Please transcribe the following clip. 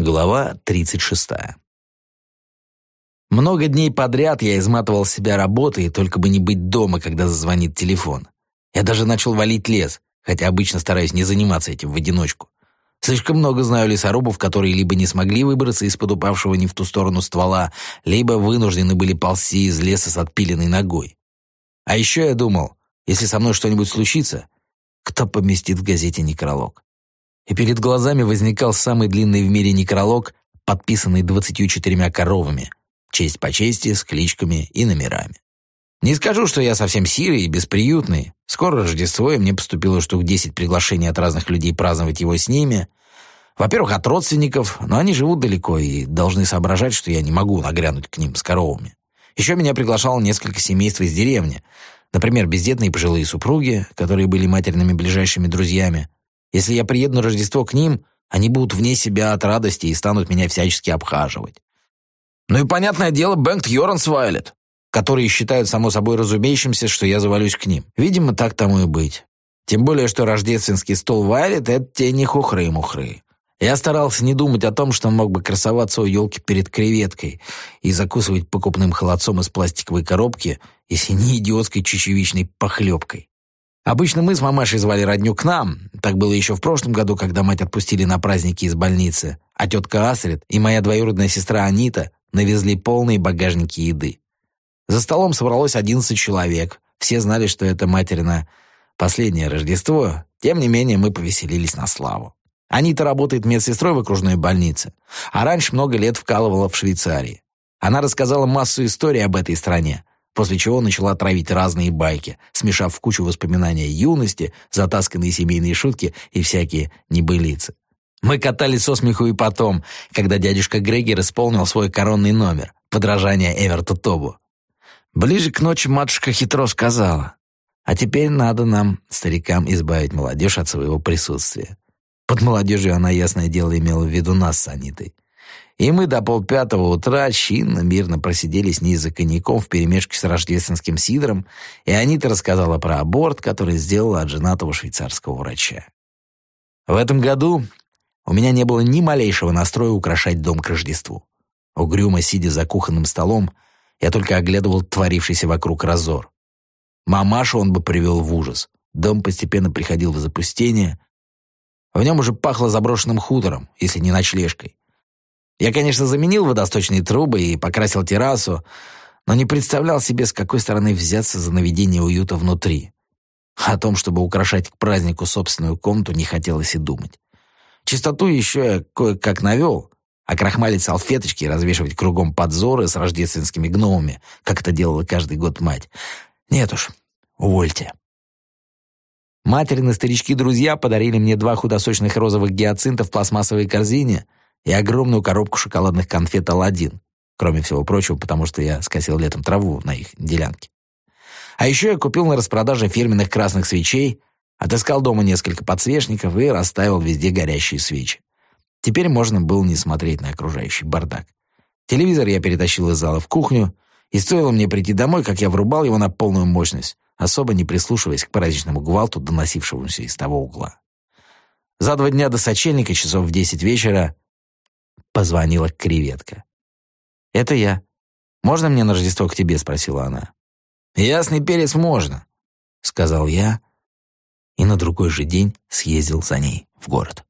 Глава 36. Много дней подряд я изматывал себя работой, только бы не быть дома, когда зазвонит телефон. Я даже начал валить лес, хотя обычно стараюсь не заниматься этим в одиночку. Слишком много знаю лесорубов, которые либо не смогли выбраться из-под упавшего не в ту сторону ствола, либо вынуждены были ползти из леса с отпиленной ногой. А еще я думал, если со мной что-нибудь случится, кто поместит в газете некролог? И перед глазами возникал самый длинный в мире некролог, подписанный двадцатью четырьмя коровами, честь по чести, с кличками и номерами. Не скажу, что я совсем сирый и бесприютный. Скоро Рождество, и мне поступило штук десять приглашений от разных людей праздновать его с ними. Во-первых, от родственников, но они живут далеко и должны соображать, что я не могу нагрянуть к ним с коровами. Еще меня приглашало несколько семейств из деревни. Например, бездетные пожилые супруги, которые были матерными ближайшими друзьями, если я приеду на Рождество к ним, они будут вне себя от радости и станут меня всячески обхаживать. Ну и понятное дело, Бэнкт Йорансвайлет, которые считают само собой разумеющимся, что я завалюсь к ним. Видимо, так тому и быть. Тем более, что рождественский стол Вайлет — это те не хухры-мухры. Я старался не думать о том, что мог бы красоваться у елки перед креветкой и закусывать покупным холодцом из пластиковой коробки, если не идиотской чечевичной похлебкой. Обычно мы с мамашей звали родню к нам. Так было еще в прошлом году, когда мать отпустили на праздники из больницы. А тетка Асрид и моя двоюродная сестра Анита навезли полные багажники еды. За столом собралось одиннадцать человек. Все знали, что это материна последнее Рождество. Тем не менее, мы повеселились на славу. Анита работает медсестрой в окружной больнице, а раньше много лет вкалывала в Швейцарии. Она рассказала массу историй об этой стране, после чего начала травить разные байки, смешав в кучу воспоминания юности, затасканные семейные шутки и всякие небылицы. Мы катались со смеху и потом, когда дядюшка Грегер исполнил свой коронный номер, подражание Эверту Тобу. Ближе к ночи матушка хитро сказала, «А теперь надо нам, старикам, избавить молодежь от своего присутствия». Под молодежью она, ясное дело, имела в виду нас с Анитой. И мы до полпятого утра чинно, мирно просидели с ней за коньяком вперемешку с рождественским сидром, и Анита рассказала про аборт, который сделала от женатого швейцарского врача. В этом году у меня не было ни малейшего настроя украшать дом к Рождеству. Угрюмо сидя за кухонным столом, я только оглядывал творившийся вокруг разор. Мамашу он бы привел в ужас. Дом постепенно приходил в запустение. В нем уже пахло заброшенным хутором, если не ночлежкой. Я, конечно, заменил водосточные трубы и покрасил террасу, но не представлял себе, с какой стороны взяться за наведение уюта внутри. О том, чтобы украшать к празднику собственную комнату, не хотелось и думать. Чистоту еще я кое-как навел, а крахмалить салфеточки и развешивать кругом подзоры с рождественскими гномами, как это делала каждый год мать. Нет уж, увольте. Материны старички-друзья подарили мне два худосочных розовых гиацинта в пластмассовой корзине — и огромную коробку шоколадных конфет «Аладдин», кроме всего прочего, потому что я скосил летом траву на их делянке. А еще я купил на распродаже фирменных красных свечей, отыскал дома несколько подсвечников и расставил везде горящие свечи. Теперь можно было не смотреть на окружающий бардак. Телевизор я перетащил из зала в кухню, и стоило мне прийти домой, как я врубал его на полную мощность, особо не прислушиваясь к праздничному гвалту, доносившемуся из того угла. За два дня до сочельника, часов в десять вечера, позвонила креветка. «Это я. Можно мне на Рождество к тебе?» — спросила она. «Ясный перец можно», — сказал я, и на другой же день съездил за ней в город.